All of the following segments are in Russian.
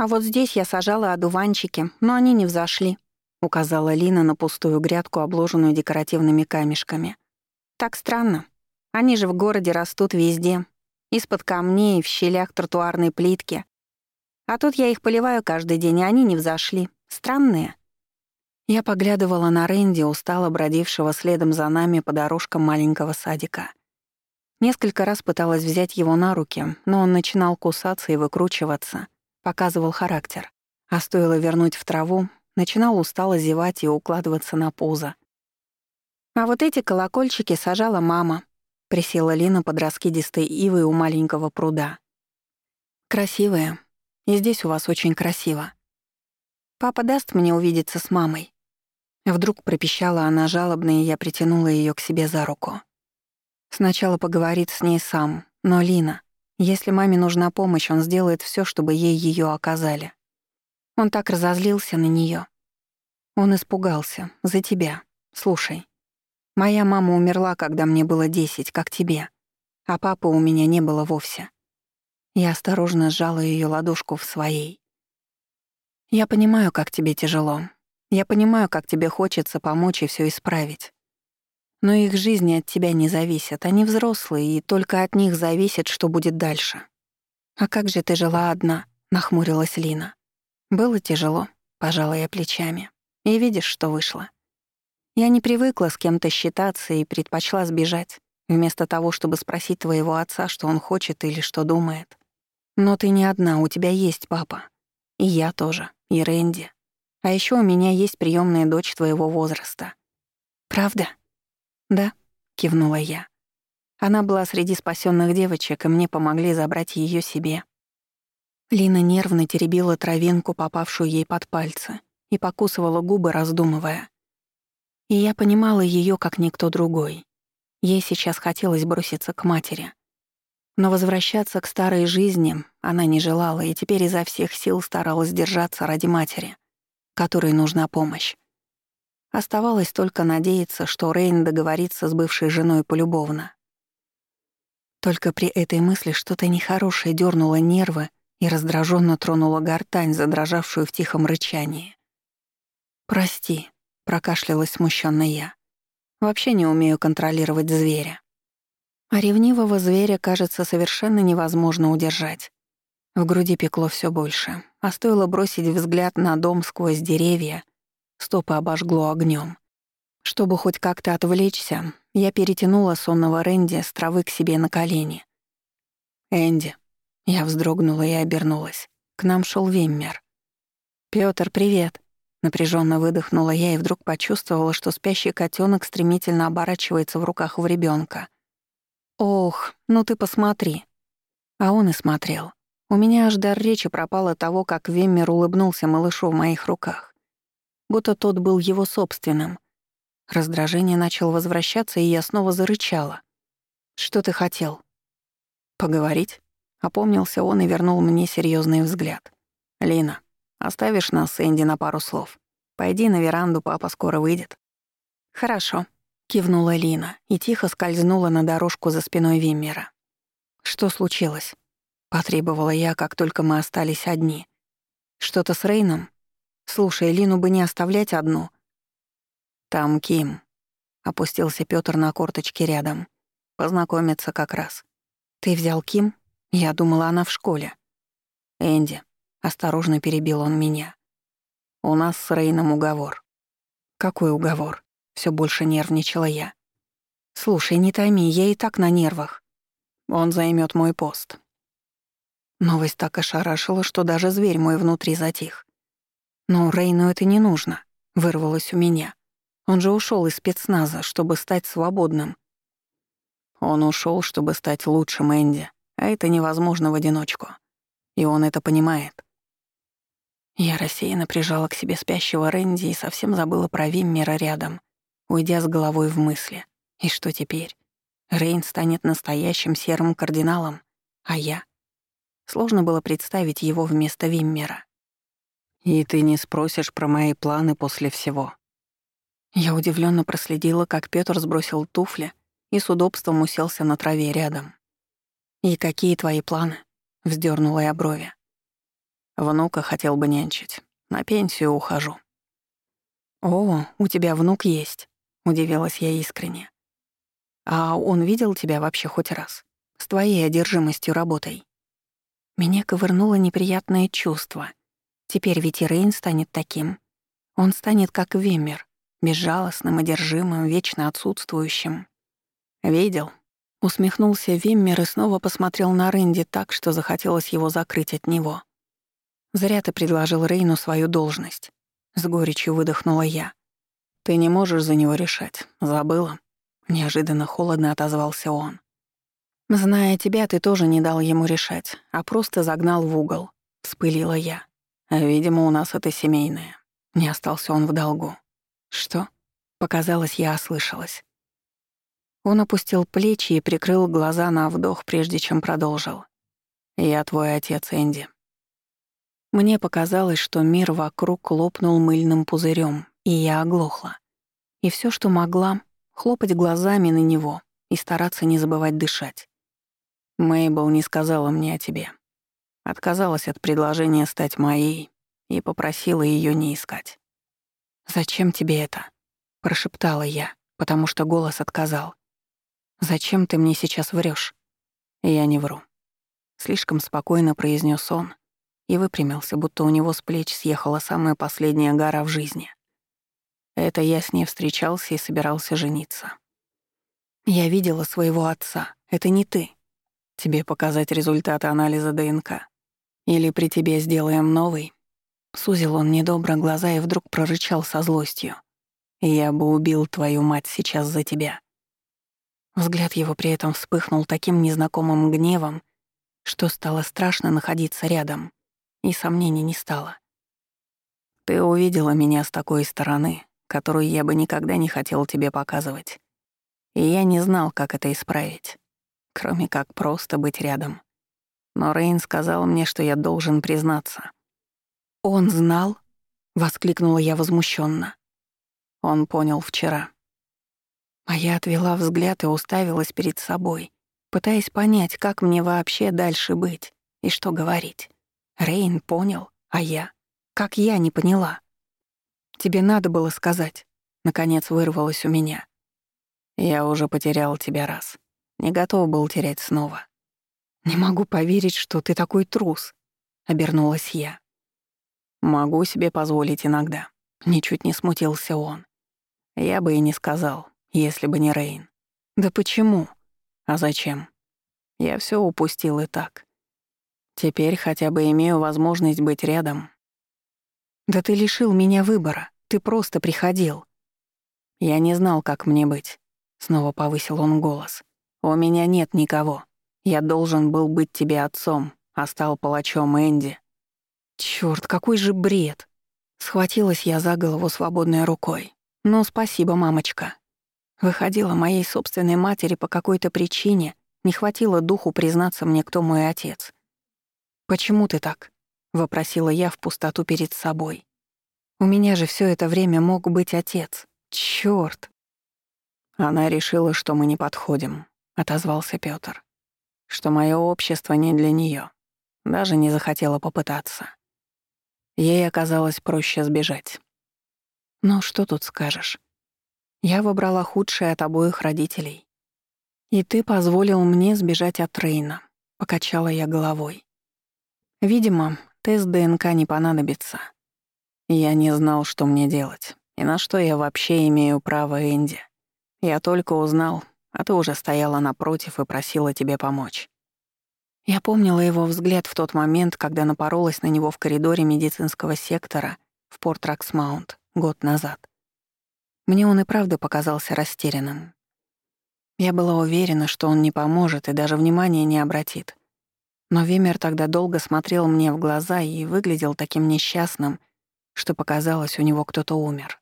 «А вот здесь я сажала одуванчики, но они не взошли», — указала Лина на пустую грядку, обложенную декоративными камешками. «Так странно. Они же в городе растут везде. Из-под камней, в щелях тротуарной плитки. А тут я их поливаю каждый день, и они не взошли. Странные». Я поглядывала на Рэнди, устало бродившего следом за нами по дорожкам маленького садика. Несколько раз пыталась взять его на руки, но он начинал кусаться и выкручиваться — показывал характер. А стоило вернуть в траву, начинал устало зевать и укладываться на пузо. А вот эти колокольчики сажала мама. Присела Лина под раскидистой ивой у маленького пруда. Красивые. И здесь у вас очень красиво. Папа даст мне увидеться с мамой. Вдруг пропищала она жалобно, и я притянула ее к себе за руку. Сначала поговорит с ней сам, но Лина, если маме нужна помощь, он сделает все, чтобы ей ее оказали. Он так разозлился на нее. Он испугался. За тебя. Слушай. Моя мама умерла, когда мне было десять, как тебе. А папы у меня не было вовсе. Я осторожно сжала ее ладошку в своей. Я понимаю, как тебе тяжело. Я понимаю, как тебе хочется помочь и все исправить. Но их жизни от тебя не зависят, они взрослые, и только от них зависит, что будет дальше. «А как же ты жила одна?» — нахмурилась Лина. «Было тяжело», — пожала я плечами. «И видишь, что вышло. Я не привыкла с кем-то считаться и предпочла сбежать, вместо того, чтобы спросить твоего отца, что он хочет или что думает. Но ты не одна, у тебя есть папа. И я тоже, и Рэнди. А еще у меня есть приемная дочь твоего возраста. Правда?» «Да», — кивнула я. Она была среди спасенных девочек, и мне помогли забрать ее себе. Лина нервно теребила травинку, попавшую ей под пальцы, и покусывала губы, раздумывая. И я понимала ее как никто другой. Ей сейчас хотелось броситься к матери. Но возвращаться к старой жизни она не желала и теперь изо всех сил старалась держаться ради матери, которой нужна помощь. Оставалось только надеяться, что Рейн договорится с бывшей женой полюбовно. Только при этой мысли что-то нехорошее дернуло нервы и раздраженно тронуло гортань, задрожавшую в тихом рычании. «Прости», — прокашлялась смущенно я. «Вообще не умею контролировать зверя». А ревнивого зверя, кажется, совершенно невозможно удержать. В груди пекло все больше, а стоило бросить взгляд на дом сквозь деревья, Стопы обожгло огнем. Чтобы хоть как-то отвлечься, я перетянула сонного Рэнди с травы к себе на колени. «Энди». Я вздрогнула и обернулась. К нам шел Виммер. Пётр, привет!» Напряженно выдохнула я и вдруг почувствовала, что спящий котенок стремительно оборачивается в руках у ребенка. «Ох, ну ты посмотри!» А он и смотрел. У меня аж дар речи пропал от того, как Виммер улыбнулся малышу в моих руках будто тот был его собственным. Раздражение начало возвращаться, и я снова зарычала. «Что ты хотел?» «Поговорить?» Опомнился он и вернул мне серьезный взгляд. «Лина, оставишь нас с Энди на пару слов? Пойди на веранду, папа скоро выйдет». «Хорошо», — кивнула Лина и тихо скользнула на дорожку за спиной Виммера. «Что случилось?» — потребовала я, как только мы остались одни. «Что-то с Рейном?» Слушай, Лину бы не оставлять одну. Там Ким. Опустился Пётр на корточки рядом. Познакомиться как раз. Ты взял Ким? Я думала, она в школе. Энди. Осторожно перебил он меня. У нас с Рейном уговор. Какой уговор? Все больше нервничала я. Слушай, не томи, я и так на нервах. Он займет мой пост. Новость так ошарашила, что даже зверь мой внутри затих. «Но Рейну это не нужно», — вырвалось у меня. «Он же ушел из спецназа, чтобы стать свободным». Он ушел, чтобы стать лучшим Энди, а это невозможно в одиночку. И он это понимает. Я рассеянно прижала к себе спящего Рэнди и совсем забыла про Виммера рядом, уйдя с головой в мысли. И что теперь? Рейн станет настоящим серым кардиналом, а я? Сложно было представить его вместо Виммера. «И ты не спросишь про мои планы после всего?» Я удивленно проследила, как Пётр сбросил туфли и с удобством уселся на траве рядом. «И какие твои планы?» — вздернула я брови. Внука хотел бы нянчить. На пенсию ухожу». «О, у тебя внук есть», — удивилась я искренне. «А он видел тебя вообще хоть раз? С твоей одержимостью работой?» Меня ковырнуло неприятное чувство. Теперь ведь и Рейн станет таким. Он станет как Виммер, безжалостным, одержимым, вечно отсутствующим. «Видел?» — усмехнулся Виммер и снова посмотрел на Рэнди так, что захотелось его закрыть от него. «Зря ты предложил Рейну свою должность», — с горечью выдохнула я. «Ты не можешь за него решать. Забыла?» Неожиданно холодно отозвался он. «Зная тебя, ты тоже не дал ему решать, а просто загнал в угол», — вспылила я. «Видимо, у нас это семейное». Не остался он в долгу. «Что?» — показалось, я ослышалась. Он опустил плечи и прикрыл глаза на вдох, прежде чем продолжил. «Я твой отец, Энди». Мне показалось, что мир вокруг лопнул мыльным пузырем, и я оглохла. И все, что могла, хлопать глазами на него и стараться не забывать дышать. Мейбл не сказала мне о тебе. Отказалась от предложения стать моей и попросила ее не искать. «Зачем тебе это?» — прошептала я, потому что голос отказал. «Зачем ты мне сейчас врешь? «Я не вру». Слишком спокойно произнес он и выпрямился, будто у него с плеч съехала самая последняя гора в жизни. Это я с ней встречался и собирался жениться. «Я видела своего отца. Это не ты», Тебе показать результаты анализа ДНК? Или при тебе сделаем новый?» Сузил он недобро глаза и вдруг прорычал со злостью. «Я бы убил твою мать сейчас за тебя». Взгляд его при этом вспыхнул таким незнакомым гневом, что стало страшно находиться рядом, и сомнений не стало. «Ты увидела меня с такой стороны, которую я бы никогда не хотел тебе показывать. И я не знал, как это исправить кроме как просто быть рядом. Но Рейн сказал мне, что я должен признаться. «Он знал?» — воскликнула я возмущенно. Он понял вчера. А я отвела взгляд и уставилась перед собой, пытаясь понять, как мне вообще дальше быть и что говорить. Рейн понял, а я? Как я не поняла? «Тебе надо было сказать», — наконец вырвалось у меня. «Я уже потерял тебя раз», не готов был терять снова. «Не могу поверить, что ты такой трус», — обернулась я. «Могу себе позволить иногда», — ничуть не смутился он. «Я бы и не сказал, если бы не Рейн». «Да почему?» «А зачем?» «Я все упустил и так. Теперь хотя бы имею возможность быть рядом». «Да ты лишил меня выбора, ты просто приходил». «Я не знал, как мне быть», — снова повысил он голос. «У меня нет никого. Я должен был быть тебе отцом, а стал палачом Энди». Чёрт, какой же бред! Схватилась я за голову свободной рукой. «Ну, спасибо, мамочка». Выходила моей собственной матери по какой-то причине, не хватило духу признаться мне, кто мой отец. «Почему ты так?» — вопросила я в пустоту перед собой. «У меня же все это время мог быть отец. Чёрт!» Она решила, что мы не подходим, отозвался Пётр. Что мое общество не для неё, Даже не захотела попытаться. Ей оказалось проще сбежать. Ну что тут скажешь? Я выбрала худшее от обоих родителей. И ты позволил мне сбежать от Рейна, покачала я головой. Видимо, тест ДНК не понадобится. Я не знал, что мне делать, и на что я вообще имею право Энди. Я только узнал, а ты уже стояла напротив и просила тебя помочь. Я помнила его взгляд в тот момент, когда напоролась на него в коридоре медицинского сектора в порт Роксмаунт год назад. Мне он и правда показался растерянным. Я была уверена, что он не поможет и даже внимания не обратит. Но Вимер тогда долго смотрел мне в глаза и выглядел таким несчастным, что показалось, у него кто-то умер.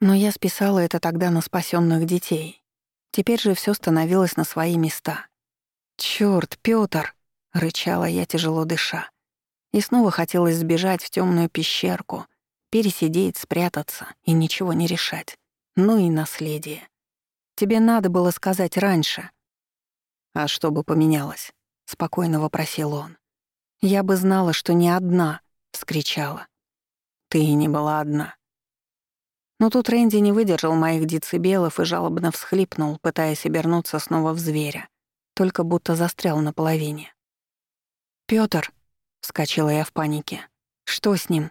Но я списала это тогда на спасенных детей, Теперь же все становилось на свои места. «Чёрт, Пётр!» — рычала я, тяжело дыша. И снова хотелось сбежать в темную пещерку, пересидеть, спрятаться и ничего не решать. Ну и наследие. Тебе надо было сказать раньше. «А что бы поменялось?» — спокойно вопросил он. Я бы знала, что не одна, вскричала. Ты не была одна. Но тут Рэнди не выдержал моих децибелов и жалобно всхлипнул, пытаясь обернуться снова в зверя, только будто застрял на половине. Пётр, вскочила я в панике. Что с ним?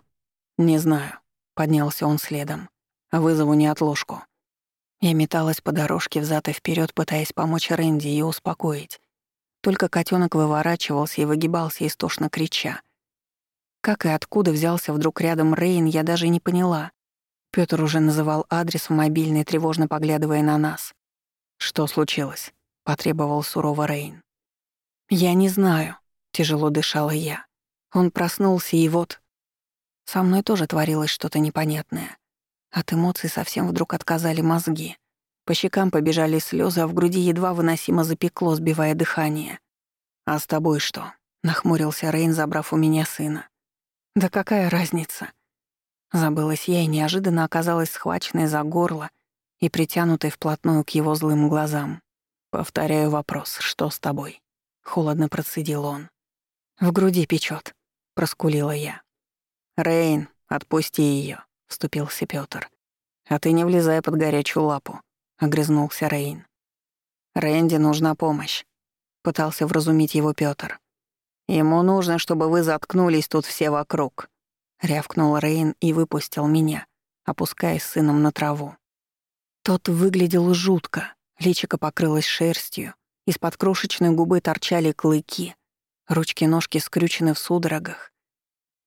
Не знаю, поднялся он следом. Вызову неотложку. Я металась по дорожке взад и вперед, пытаясь помочь Рэнди и успокоить. Только котенок выворачивался и выгибался, истошно крича. Как и откуда взялся вдруг рядом Рейн, я даже не поняла. Пётр уже называл адрес в мобильный, тревожно поглядывая на нас. «Что случилось?» — потребовал сурово Рейн. «Я не знаю», — тяжело дышала я. Он проснулся, и вот... Со мной тоже творилось что-то непонятное. От эмоций совсем вдруг отказали мозги. По щекам побежали слезы, а в груди едва выносимо запекло, сбивая дыхание. «А с тобой что?» — нахмурился Рейн, забрав у меня сына. «Да какая разница?» Забылась я и неожиданно оказалась схваченной за горло и притянутой вплотную к его злым глазам. «Повторяю вопрос, что с тобой?» — холодно процедил он. «В груди печет, проскулила я. «Рейн, отпусти ее, вступился Пётр. «А ты не влезай под горячую лапу», — огрызнулся Рейн. «Рэнди нужна помощь», — пытался вразумить его Пётр. «Ему нужно, чтобы вы заткнулись тут все вокруг», — рявкнул Рейн и выпустил меня, опускаясь сыном на траву. Тот выглядел жутко, личико покрылось шерстью, из-под крошечной губы торчали клыки, ручки-ножки скрючены в судорогах.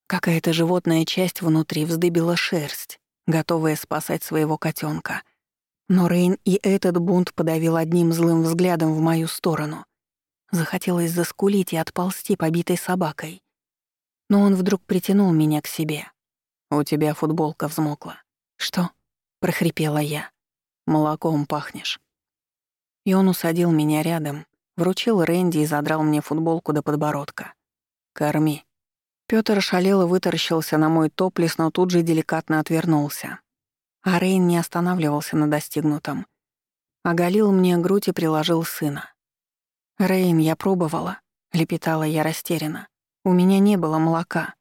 Какая-то животная часть внутри вздыбила шерсть, готовая спасать своего котенка. Но Рейн и этот бунт подавил одним злым взглядом в мою сторону. Захотелось заскулить и отползти побитой собакой. Но он вдруг притянул меня к себе. «У тебя футболка взмокла». «Что?» — прохрипела я. «Молоком пахнешь». И он усадил меня рядом, вручил Рэнди и задрал мне футболку до подбородка. «Корми». Пётр шалело вытаращился на мой топлес, но тут же деликатно отвернулся. А Рейн не останавливался на достигнутом. Оголил мне грудь и приложил сына. «Рейн, я пробовала», — лепетала я растерянно. «У меня не было молока».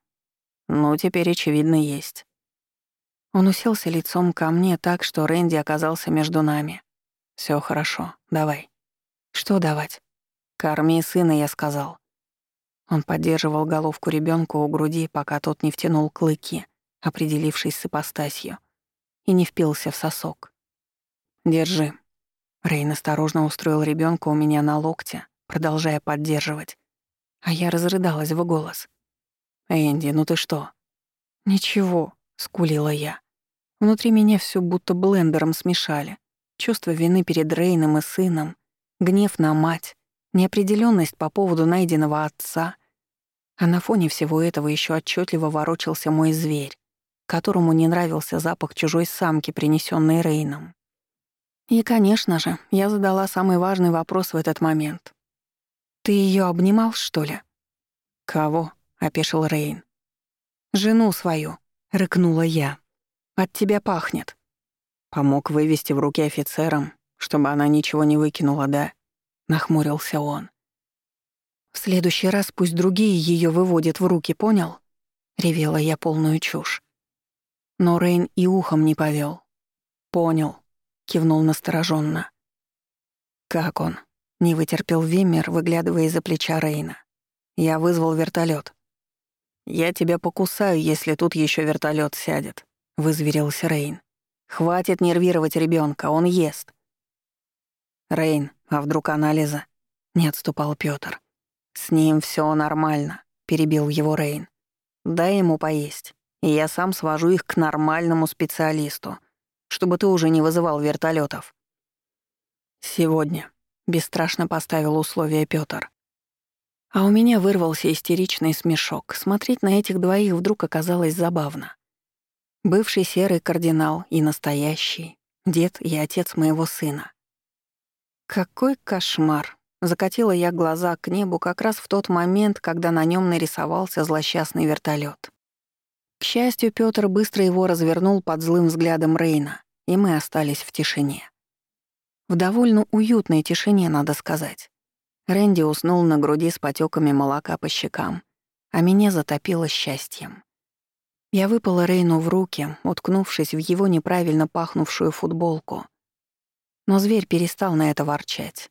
«Ну, теперь, очевидно, есть». Он уселся лицом ко мне так, что Рэнди оказался между нами. Все хорошо, давай». «Что давать?» «Корми сына», — я сказал. Он поддерживал головку ребенка у груди, пока тот не втянул клыки, определившись с ипостасью, и не впился в сосок. «Держи». Рейн осторожно устроил ребенка у меня на локте, продолжая поддерживать. А я разрыдалась в голос. «Энди, ну ты что?» «Ничего», — скулила я. Внутри меня все будто блендером смешали. Чувство вины перед Рейном и сыном, гнев на мать, неопределенность по поводу найденного отца. А на фоне всего этого еще отчетливо ворочался мой зверь, которому не нравился запах чужой самки, принесенной Рейном. И, конечно же, я задала самый важный вопрос в этот момент. «Ты ее обнимал, что ли?» «Кого?» — опешил Рейн. «Жену свою», — рыкнула я. «От тебя пахнет». Помог вывести в руки офицерам, чтобы она ничего не выкинула, да? Нахмурился он. В следующий раз пусть другие ее выводят в руки, понял? Ревела я полную чушь. Но Рейн и ухом не повел. Понял, кивнул настороженно. Как он? Не вытерпел Виммер, выглядывая из-за плеча Рейна. Я вызвал вертолет. Я тебя покусаю, если тут еще вертолет сядет, вызверился Рейн. Хватит нервировать ребенка, он ест. Рейн, а вдруг анализа? Не отступал Пётр. С ним все нормально, перебил его Рейн. Дай ему поесть, и я сам свожу их к нормальному специалисту, чтобы ты уже не вызывал вертолетов. Сегодня, бесстрашно поставил условие Пётр. А у меня вырвался истеричный смешок. Смотреть на этих двоих вдруг оказалось забавно. Бывший серый кардинал и настоящий, дед и отец моего сына. Какой кошмар! Закатила я глаза к небу как раз в тот момент, когда на нем нарисовался злосчастный вертолет. К счастью, Пётр быстро его развернул под злым взглядом Рейна, и мы остались в тишине. В довольно уютной тишине, надо сказать. Рэнди уснул на груди с потеками молока по щекам, а меня затопило счастьем. Я выпала Рейну в руки, уткнувшись в его неправильно пахнувшую футболку. Но зверь перестал на это ворчать.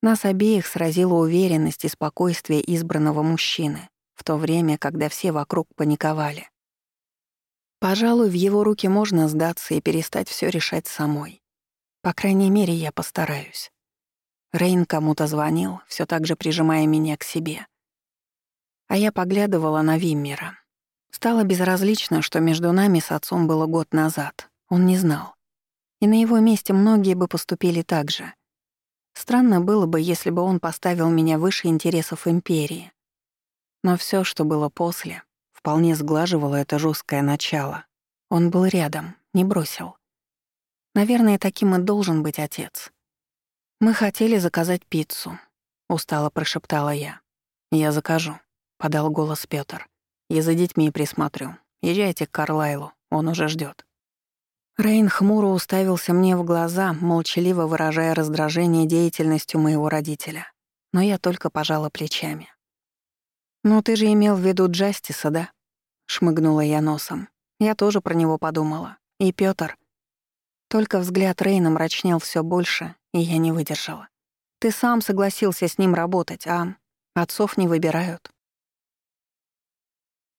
Нас обеих сразила уверенность и спокойствие избранного мужчины, в то время, когда все вокруг паниковали. Пожалуй, в его руки можно сдаться и перестать все решать самой. По крайней мере, я постараюсь. Рейн кому-то звонил, все так же прижимая меня к себе. А я поглядывала на Виммера. Стало безразлично, что между нами с отцом было год назад. Он не знал. И на его месте многие бы поступили так же. Странно было бы, если бы он поставил меня выше интересов империи. Но все, что было после, вполне сглаживало это жесткое начало. Он был рядом, не бросил. Наверное, таким и должен быть отец. «Мы хотели заказать пиццу», — устало прошептала я. «Я закажу», — подал голос Пётр. «Я за детьми присмотрю. Езжайте к Карлайлу, он уже ждет. Рейн хмуро уставился мне в глаза, молчаливо выражая раздражение деятельностью моего родителя. Но я только пожала плечами. «Ну ты же имел в виду Джастиса, да?» — шмыгнула я носом. Я тоже про него подумала. И Пётр. Только взгляд Рейна мрачнел все больше, и я не выдержала. «Ты сам согласился с ним работать, а отцов не выбирают».